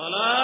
صلاة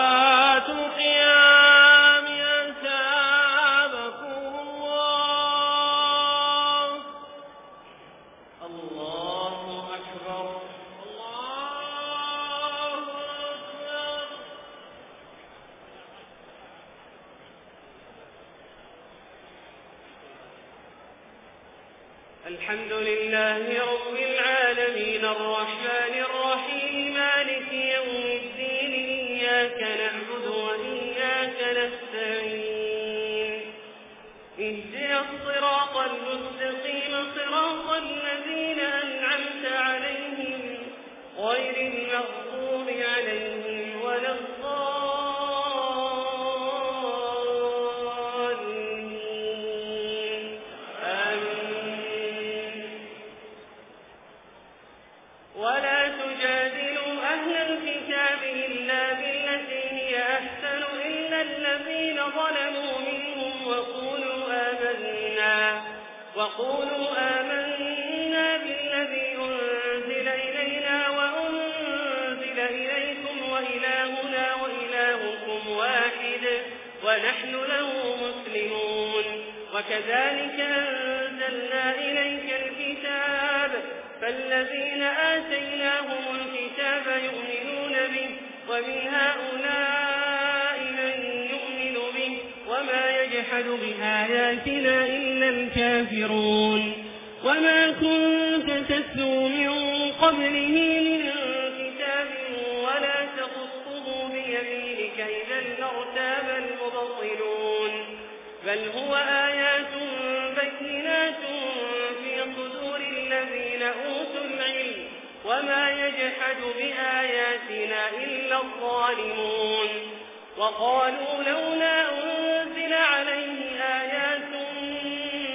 وقالوا لولا أنزل عليه آيات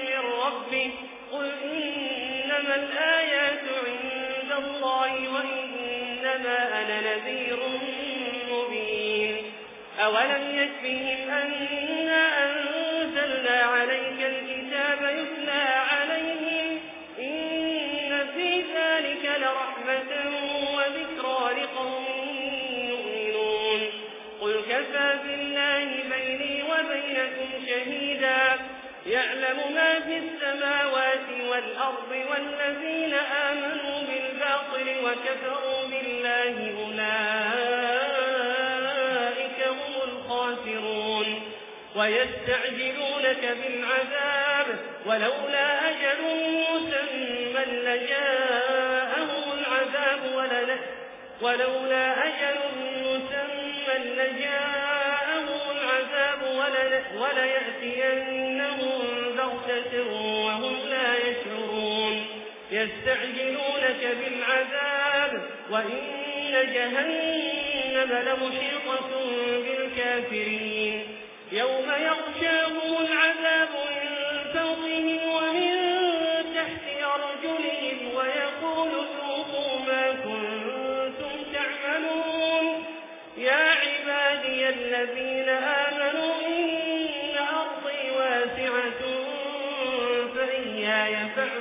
من ربه قل إنما الآيات عند الله وإنما أنا نذير مبين أولم يكفيهم أنا أنزلنا عليه يعلم ما في السماوات والأرض والذين آمنوا بالباطل وكفروا بالله أولئك هم الخاسرون ويستعجلونك بالعذاب ولولا أجل مسمى لجاءهم العذاب ولولا أجل مسمى لجاءهم العذاب وليأتينهم بغتة وهم لا يشعرون. يستعجلونك بالعذاب وإن جهنم لمشيطة بالكافرين. يوم يغشاهم العذاب من فوقهم ومن تحت أرجلهم ويقول سوقوا ما كنتم تعملون. يا عبادي الذين آمنوا فإياي فاعبدون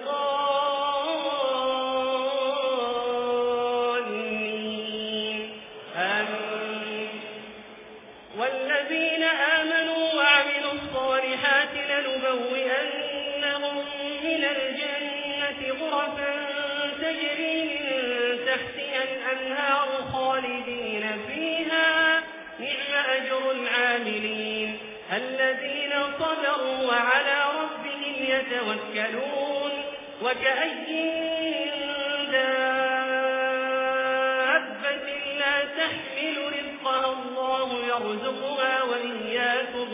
وعلى ربهم يتوكلون وكأي دابة لا تحمل رزقها الله يرزقها وإياكم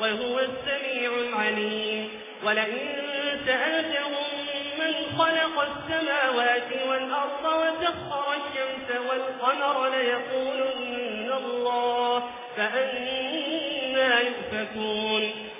وهو السميع العليم ولئن سألتهم من خلق السماوات والأرض وتخر الشمس والقمر ليقولن الله فأنا يؤفكون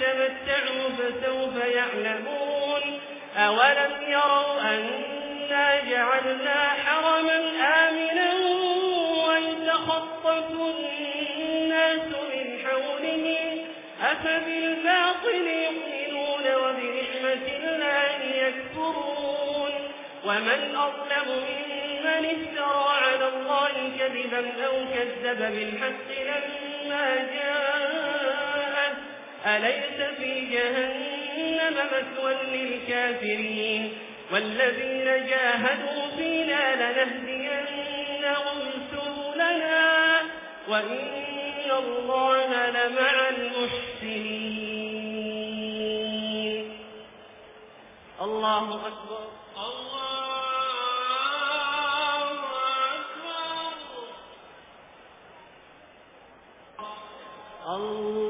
تمتعوا فسوف يعلمون. أولم يروا أنا جعلنا حرما آمنا ويتخطف الناس من حوله أفبالباطل يؤمنون وبرحمة الله يكفرون. ومن أظلم ممن افترى على الله كذبا أو كذب بالحق لما جاء أليس في جهنم مثوى للكافرين والذين جاهدوا فينا لنهدينهم سبلنا وإن الله لمع المحسنين. الله أكبر. الله أكبر. الله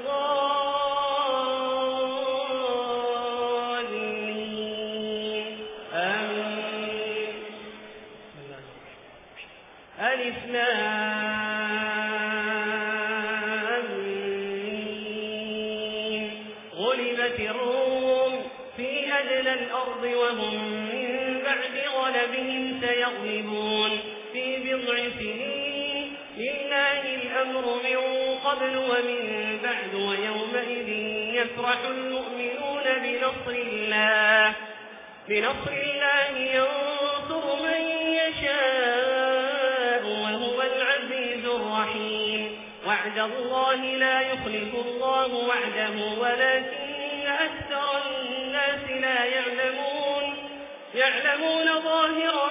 المحسنين لله الأمر من قبل ومن بعد ويومئذ يفرح المؤمنون بنصر الله. بنصر الله ينصر من يشاء وهو العزيز الرحيم. وعد الله لا يخلف الله وعده ولكن أكثر الناس لا يعلمون. يعلمون ظاهرا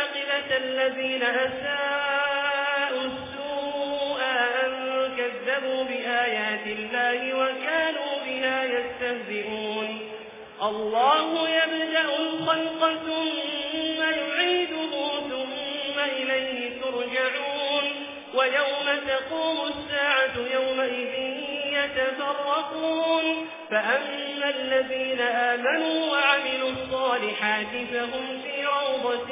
الذين أساءوا السوء أن كذبوا بآيات الله وكانوا بها يستهزئون. الله يبدأ الخلق ثم يعيده ثم إليه ترجعون. ويوم تقوم الساعة يومئذ يتفرقون. فأما الذين آمنوا وعملوا الصالحات فهم في روضة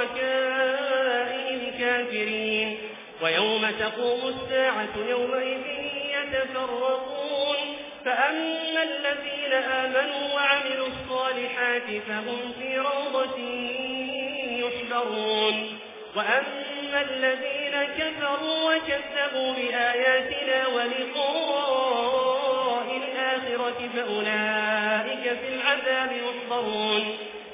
شركائهم كافرين ويوم تقوم الساعة يومئذ يتفرقون فأما الذين آمنوا وعملوا الصالحات فهم في روضة يحبرون وأما الذين كفروا وكذبوا بآياتنا ولقاء الآخرة فأولئك في العذاب يحبرون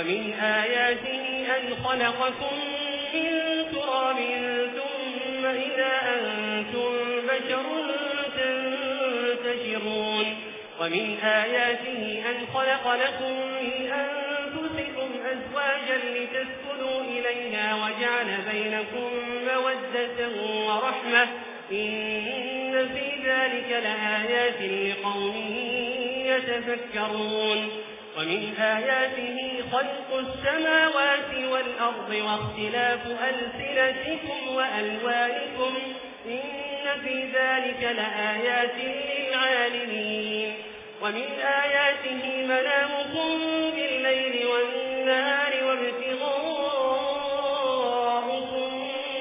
ومن آياته أن خلقكم من تراب ثم إذا أنتم بشر تنتشرون. ومن آياته أن خلق لكم من أنفسكم أزواجا لتسكنوا إليها وجعل بينكم مودة ورحمة. إن في ذلك لآيات لقوم يتفكرون. ومن آياته خلق السماوات والأرض واختلاف ألسلتكم وألوانكم إن في ذلك لآيات للعالمين ومن آياته منامكم بالليل والنهار وابتغاءكم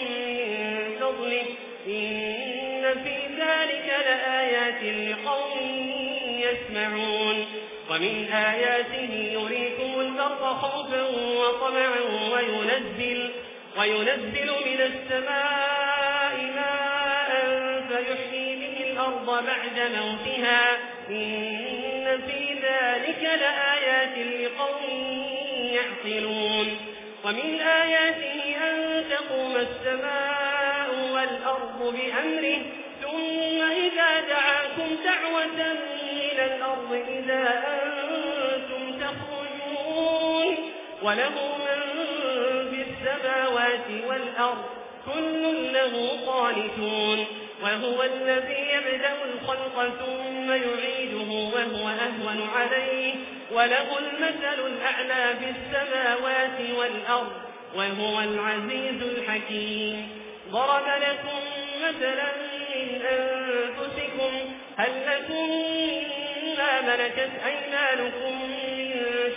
من فضله إن في ذلك لآيات لقوم يسمعون ومن آياته يريكم خوفا وطمعا وينزل, وينزل من السماء ماء فيحيي به الأرض بعد موتها. إن في ذلك لآيات لقوم يعقلون. ومن آياته أن تقوم السماء والأرض بأمره. ثم إذا دعاكم دعوة من الأرض إذا أنتم وله من في السماوات والأرض كل له قالتون وهو الذي يبدأ الخلق ثم يعيده وهو أهون عليه وله المثل الأعلى في السماوات والأرض وهو العزيز الحكيم ضرب لكم مثلا من أنفسكم هل لكم ما ملكت أيمانكم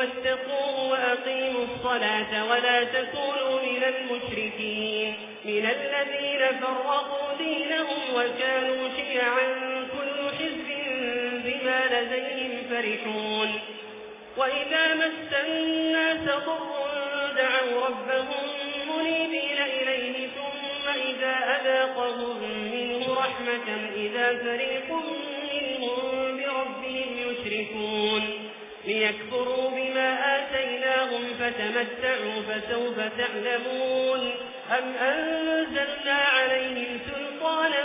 واتقوه وأقيموا الصلاة ولا تكونوا من المشركين من الذين فرقوا دينهم وكانوا شيعا كل حزب بما لديهم فرحون وإذا مست الناس ضر دعوا ربهم منيبين إليه ثم إذا أذاقهم منه رحمة إذا فريق منهم بربهم يشركون ليكفروا بما آتيناهم فتمتعوا فسوف تعلمون أم أنزلنا عليهم سلطانا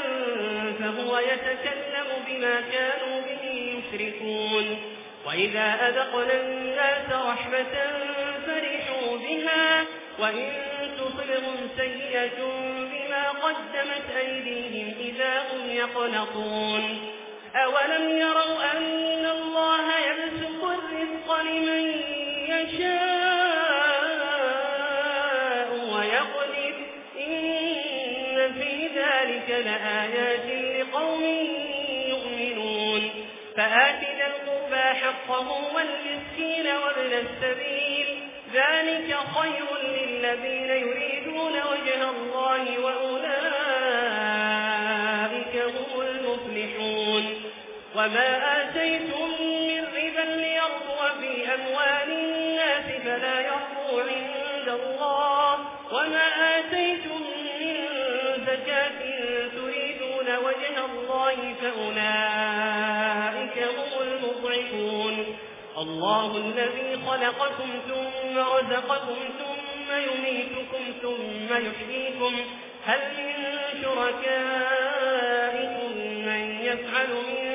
فهو يتكلم بما كانوا به يشركون وإذا أذقنا الناس رحمة فرحوا بها وإن تصلهم سيئة بما قدمت أيديهم إذا هم يقلقون أولم يروا أن الله يبسل الرزق لمن يشاء ويقدر. إن في ذلك لآيات لقوم يؤمنون. فآتنا القربى حقه والمسكين وابن السبيل. ذلك خير للذين يريدون وجه الله وأولئك هم المفلحون. وما آتيتم أموال الناس فلا يرضو عند الله وما آتيتم من زكاة تريدون وجه الله فأولئك هم المضعفون. الله الذي خلقكم ثم رزقكم ثم يميتكم ثم يحييكم. هل من شركائكم من يفعل من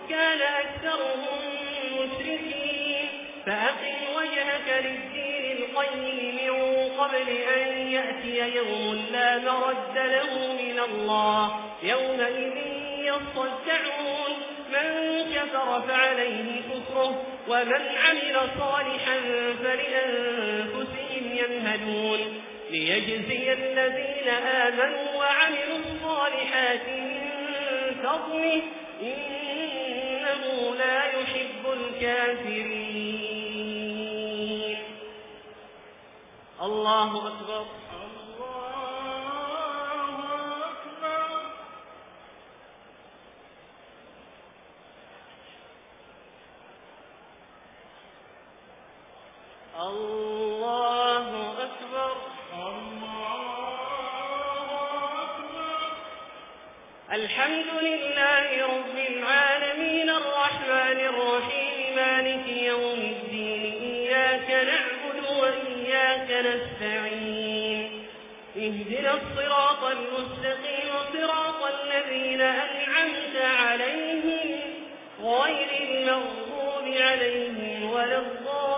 كان أكثرهم مشركين. فأقل وجهك للدين القيم من قبل أن يأتي يوم لا مرد له من الله. يومئذ يصدعون. من كفر فعليه كفره ومن عمل صالحا فلأنفسهم ينهدون ليجزي الذين آمنوا وعملوا الصالحات من فضله. لا يحب الكافرين. الله أكبر. الصراط المستقيم صراط الذين أنعمت عليهم غير المغضوب عليهم ولا الضالين.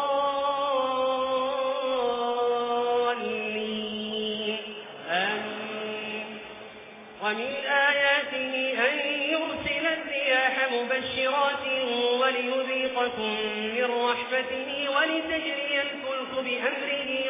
ومن آياته أن يرسل الزياح مبشرات وليذيقكم من رحمته ولتجري الفلك بأمره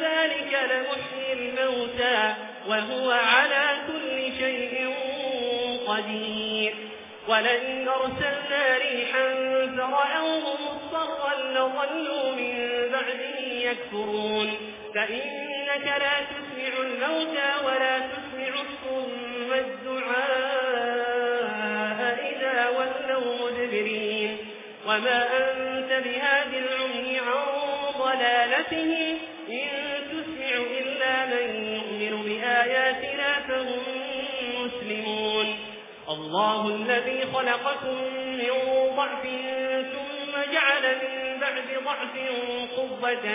ذلك لمحيي الموتى وهو على كل شيء قدير. ولئن أرسلنا ريحا فرأوه مصطرا لظلوا من بعده يكفرون. فإنك لا تسمع الموتى ولا تسمع الصم الدعاء إذا ولوا مدبرين. وما أنت بهذه العمي عن ضلالتهم إن تسمع إلا من يؤمن بآياتنا فهم مسلمون. الله الذي خلقكم من ضعف ثم جعل من بعد ضعف قبة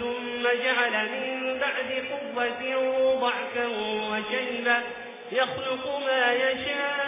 ثم جعل من بعد قبة ضعفا وشيبا. يخلق ما يشاء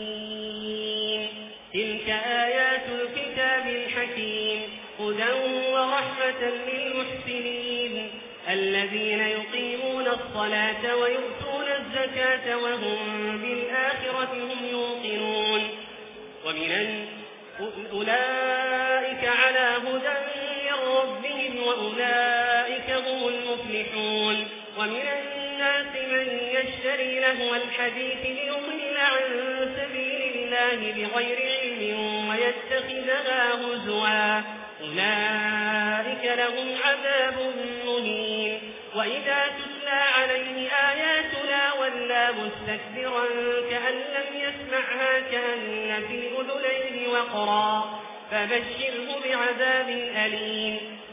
الم تلك آيات الكتاب الحكيم هدى ورحمة للمحسنين. الذين يقيمون الصلاة ويؤتون الزكاة وهم بالآخرة هم يوقنون. ومن أولئك على هدى من ربهم وأولئك ومن الناس من يشتري له الحديث ليضل عن سبيل الله بغير علم ويتخذها هزوا. أولئك لهم عذاب مهين. وإذا تتلى عليه آياتنا ولا مستكبرا كأن لم يسمعها كأن في أذليه وقرا. فبشره بعذاب أليم.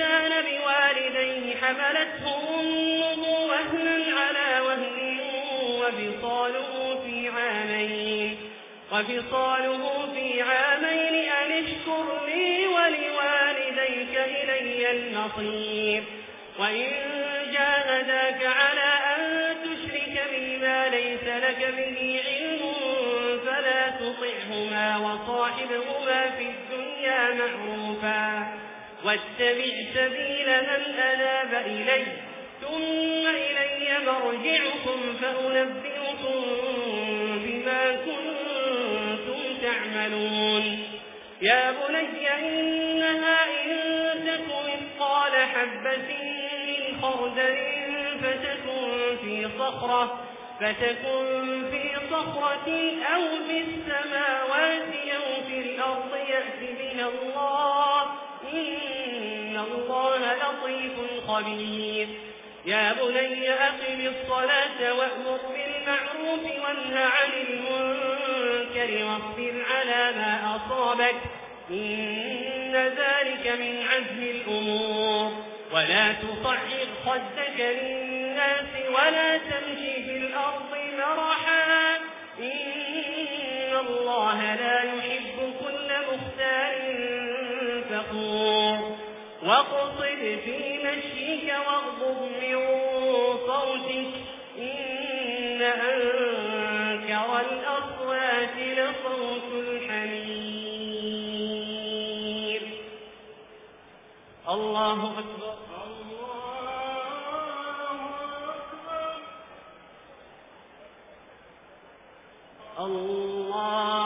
إحسان بوالديه حملته أمه وهنا على وهن وفصاله في عامين وفصاله في عامين أن اشكر لي ولوالديك إلي المصير. وإن جاهداك على أن تشرك بما ليس لك به علم فلا تطعهما وصاحبهما في الدنيا معروفا. واتبع سبيل من أناب إلي ثم إلي مرجعكم فأنبئكم بما كنتم تعملون. يا بني إنها إن تكن قال حبة من خردل فتكن في صخرة فتكن في صخرة أو في السماوات أو في الأرض يأتي بها الله إن الله لطيف خبير. يا بني أقل الصلاة وأمر بالمعروف وانهى عن المنكر واصبر على ما أصابك إن ذلك من عزم الأمور. ولا تصعر خدك للناس ولا تمشي في الأرض مرحا إن الله لا يحب واقض في مشيك واغضب من صوتك إن أنكر الأصوات لصوت الحمير الله أكبر. الله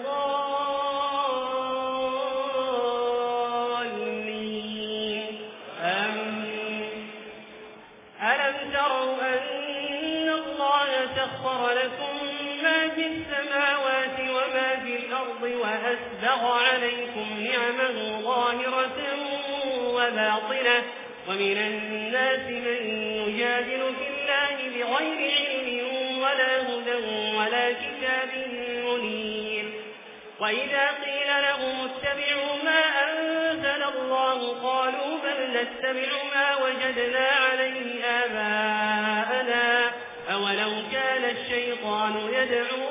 وأسبغ عليكم نعمه ظاهرة وباطنة ومن الناس من يجادل في الله بغير علم ولا هدى ولا كتاب منير وإذا قيل لهم اتبعوا ما أنزل الله قالوا بل نتبع ما وجدنا عليه آباءنا أولو كان الشيطان يَدْعُوهُمْ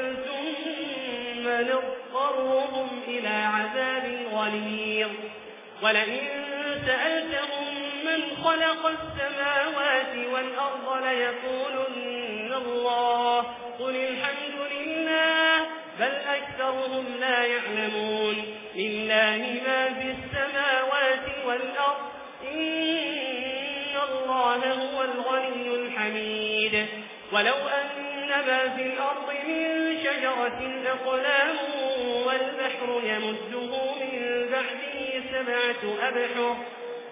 مضطرهم إلى عذاب غليظ ولئن سألتهم من خلق السماوات والأرض ليقولن الله قل الحمد لله بل أكثرهم لا يعلمون لله ما في السماوات والأرض إن الله هو الغني الحميد ولو أن ما في الأرض من شجرة أقلام والبحر يمزه من بعده سبعة أبحر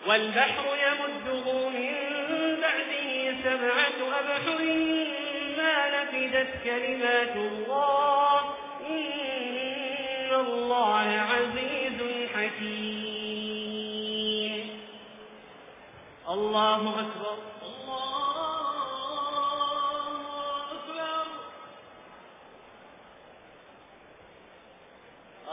والبحر يمزه من بعده سبعة أبحر ما نفدت كلمات الله إن الله عزيز حكيم. الله أكبر.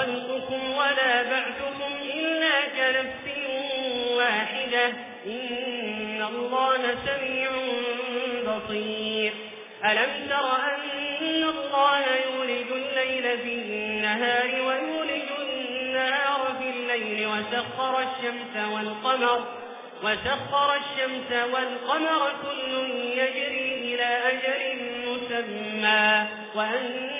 خلقكم ولا بعثكم إلا كنفس واحدة إن الله سميع بطير ألم تر أن الله يولد الليل في النهار ويولد النار في الليل وسخر الشمس والقمر وسخر الشمس والقمر كل يجري إلى أجل مسمى وأن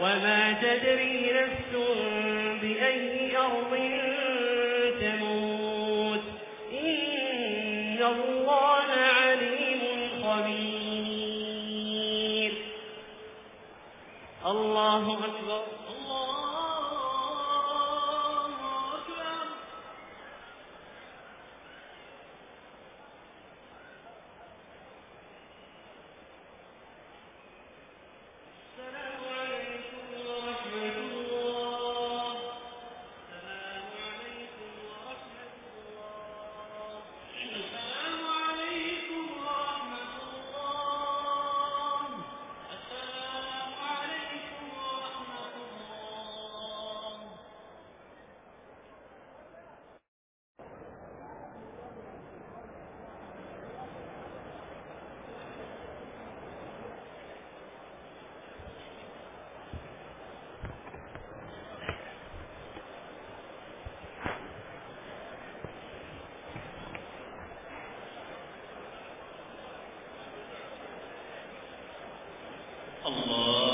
وما تدري نفس بأي أرض تموت. إن الله عليم خبير. الله أكبر. اللہ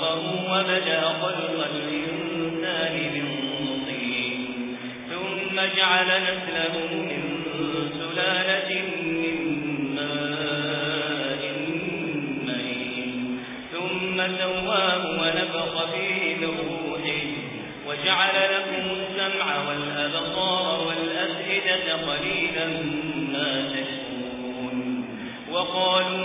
خلقه وبدأ خلق الإنسان من طين ثم جعل نسله من سلالة من ماء مين ثم سواه ونفخ فيه بروحه وجعل لكم السمع والأبصار والأسئلة قليلا ما تشكون وقالوا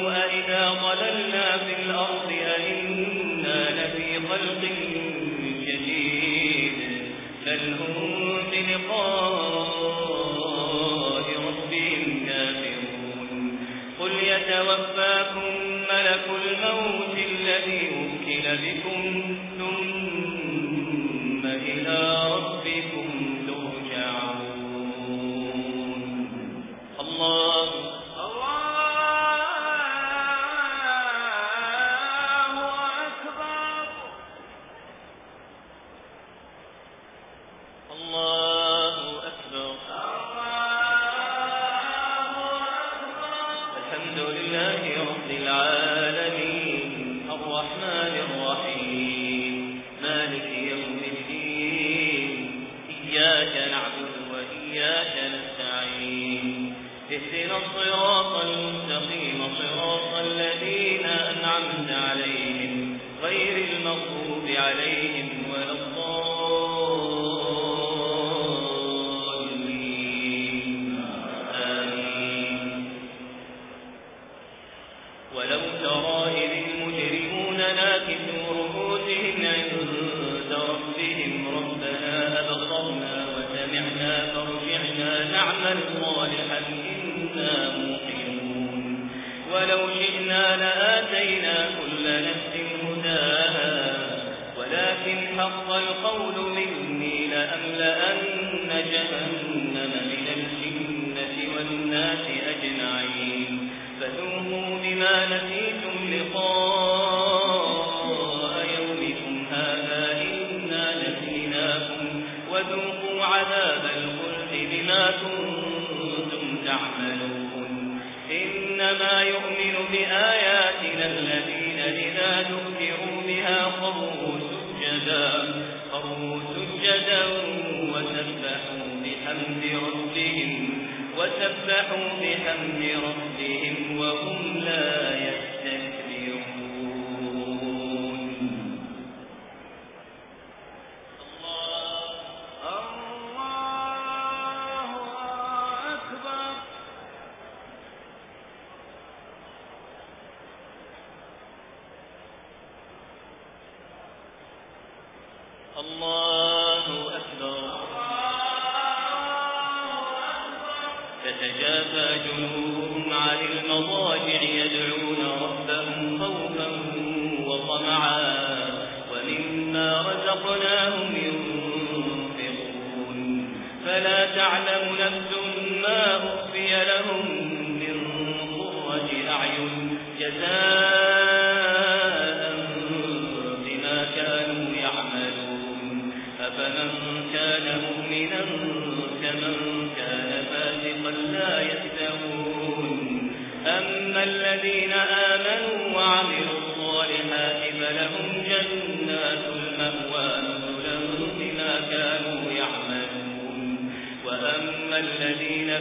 عليهم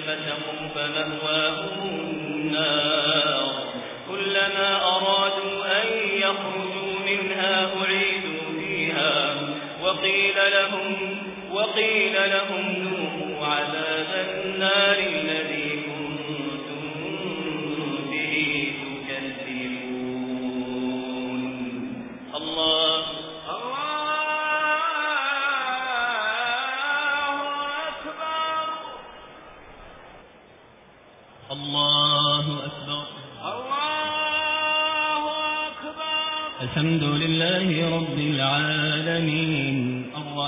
فتقوا فسقوا النار. كلما أرادوا أن يخرجوا منها أعيدوا فيها. وقيل لهم, وقيل لهم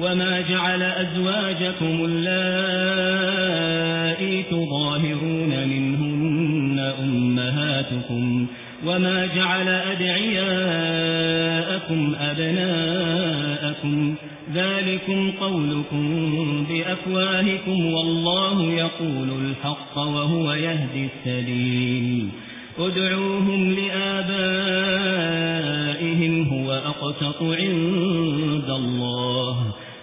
وما جعل أزواجكم اللائي تظاهرون منهن أمهاتكم وما جعل أدعياءكم أبناءكم ذلكم قولكم بأفواهكم والله يقول الحق وهو يهدي السليم ادعوهم لآبائهم هو أقسط عند الله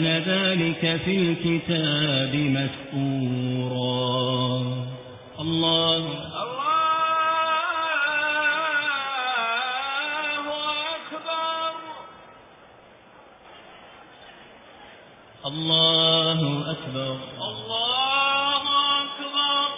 كان ذلك في الكتاب مسكورا الله الله أكبر الله أكبر الله أكبر.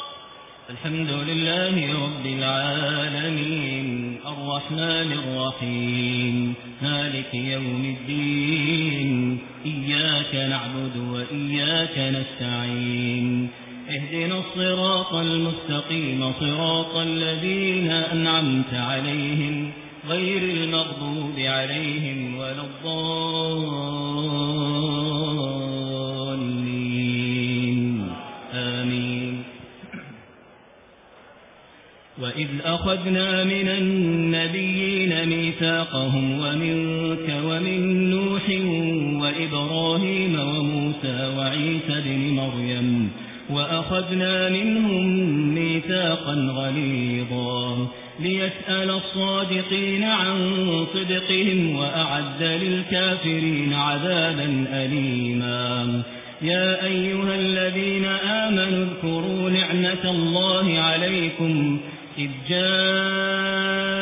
الحمد لله رب العالمين الرحمن الرحيم مالك يوم الدين إياك نعبد وإياك نستعين اهدنا الصراط المستقيم صراط الذين أنعمت عليهم غير المغضوب عليهم ولا الضالين. آمين. وإذ أخذنا من النبيين ميثاقهم ومنك ومن نوح وإبراهيم وموسى وعيسى بن مريم وأخذنا منهم ميثاقا غليظا ليسأل الصادقين عن صدقهم وأعد للكافرين عذابا أليما. يا أيها الذين آمنوا اذكروا نعمة الله عليكم إذ جاءوا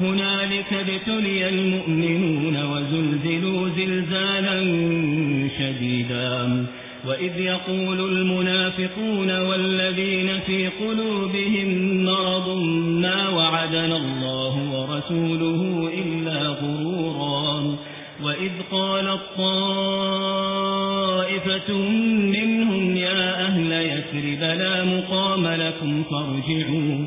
هنالك ابتلي المؤمنون وزلزلوا زلزالا شديدا. وإذ يقول المنافقون والذين في قلوبهم مرض ما وعدنا الله ورسوله إلا غرورا. وإذ قال الطائفة منهم يا أهل يسرب لا مقام لكم فارجعوا.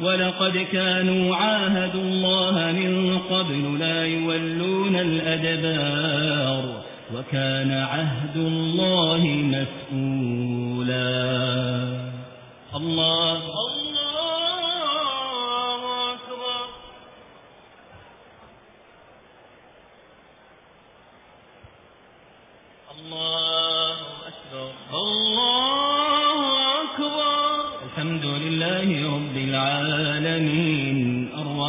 ولقد كانوا عاهدوا الله من قبل لا يولون الأدبار وكان عهد الله مسؤولا الله Allah الله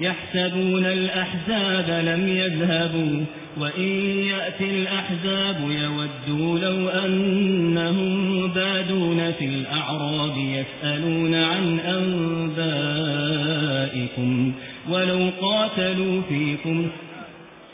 يحسبون الأحزاب لم يذهبوا وإن يأتي الأحزاب يودوا لو أنهم بادون في الأعراب يسألون عن أنبائكم ولو قاتلوا فيكم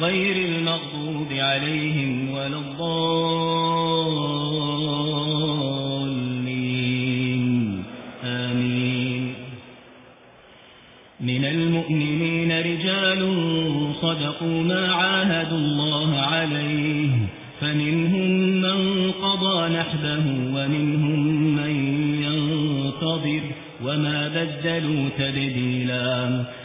غير المغضوب عليهم ولا الضالين. آمين. من المؤمنين رجال صدقوا ما عاهدوا الله عليه فمنهم من قضى نحبه ومنهم من ينتظر وما بدلوا تبديلاً.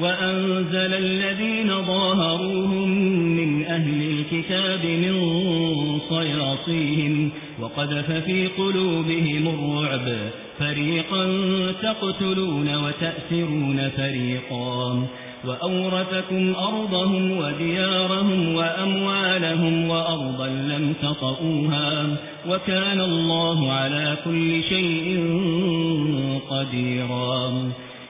وأنزل الذين ظاهروهم من أهل الكتاب من صياصيهم وقذف في قلوبهم الرعب فريقا تقتلون وتأثرون فريقا وأورثكم أرضهم وديارهم وأموالهم وأرضا لم تطؤوها وكان الله على كل شيء قديرا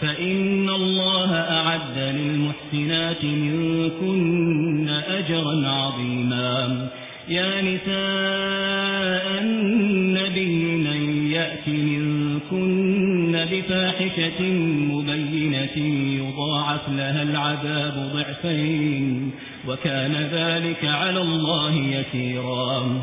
فإن الله أعد للمحسنات منكن أجرا عظيما يا نساء النبي من يأتي منكن بفاحشة مبينة يضاعف لها العذاب ضعفين وكان ذلك على الله يسيرا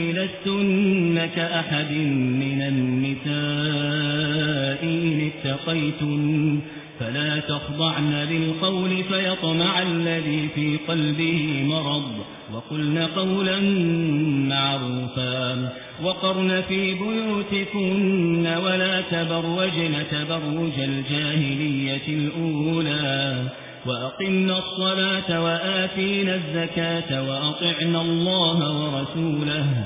لستن كأحد من النساء إن اتَّقَيْتُمْ فلا تخضعن بالقول فيطمع الذي في قلبه مرض وقلن قولا معروفا وقرن في بيوتكن ولا تبرجن تبرج الجاهلية الأولى وأقمنا الصلاة وآتينا الزكاة وأطعنا الله ورسوله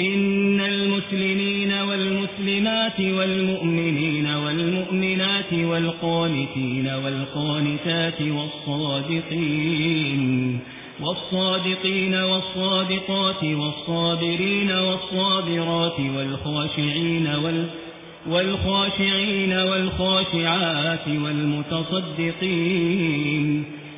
إن المسلمين والمسلمات والمؤمنين والمؤمنات والقانتين والقانتات والصادقين والصادقين والصادقات والصابرين والصابرات والخاشعين وال والخاشعين والخاشعات والمتصدقين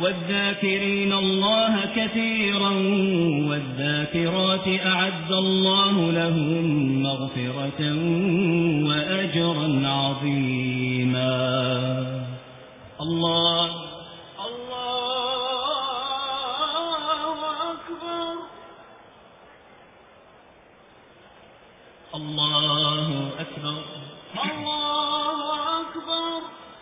والذاكرين الله كثيرا والذاكرات أعد الله لهم مغفرة وأجرا عظيما. الله. الله أكبر. الله أكبر. الله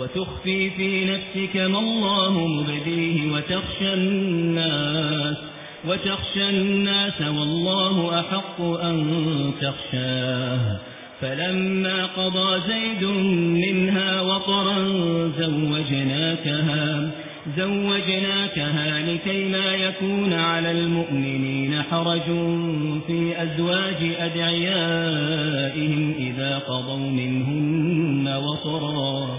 وتخفي في نفسك ما الله مبديه وتخشى الناس وتخشى الناس والله أحق أن تخشاه. فلما قضى زيد منها وطرا زوجناكها زوجناكها لكي لا يكون على المؤمنين حرج في أزواج أدعيائهم إذا قضوا منهن وطرا.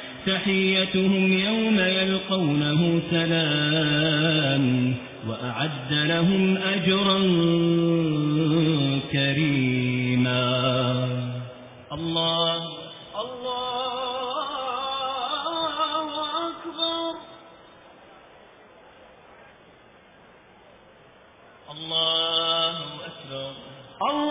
تحيتهم يوم يلقونه سلام وأعد لهم أجرا كريما. الله. الله أكبر. الله أكبر. الله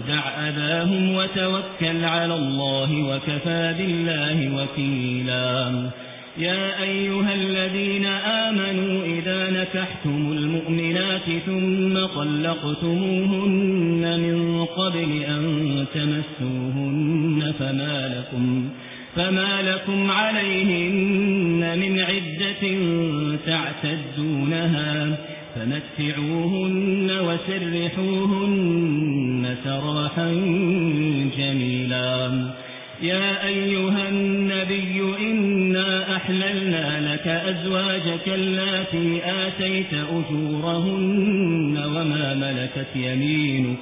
وَدَعْ أَذَاهُمْ وَتَوَكَّلْ عَلَى اللَّهِ وَكَفَى بِاللَّهِ وَكِيلًا. يا أيها الذين آمنوا إذا نكحتم المؤمنات ثم طلقتموهن من قبل أن تمسوهن فما لكم, فما لكم عليهن من عدة تعتدونها فمتعوهن وسرحوهن لهن سراحا جميلا. يا أيها النبي إنا أحللنا لك أزواجك التي آتيت أجورهن وما ملكت يمينك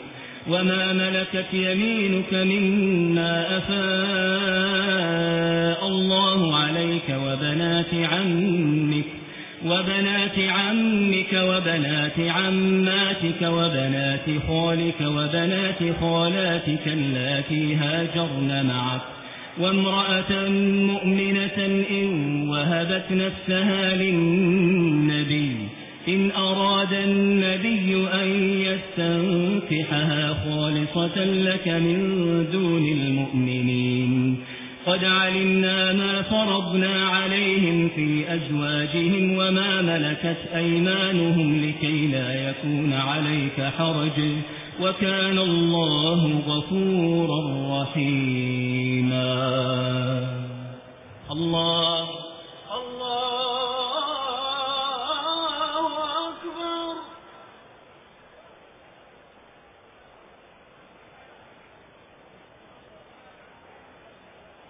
وما ملكت يمينك مما أفاء الله عليك وبنات عمك. وبنات عمك وبنات عماتك وبنات خالك وبنات خالاتك التي هاجرن معك وامرأة مؤمنة إن وهبت نفسها للنبي إن أراد النبي أن يستنفحها خالصة لك من دون المؤمنين قد علمنا ما فرضنا عليهم في أزواجهم وما ملكت أيمانهم لكي لا يكون عليك حرج وكان الله غفورا رحيما. الله الله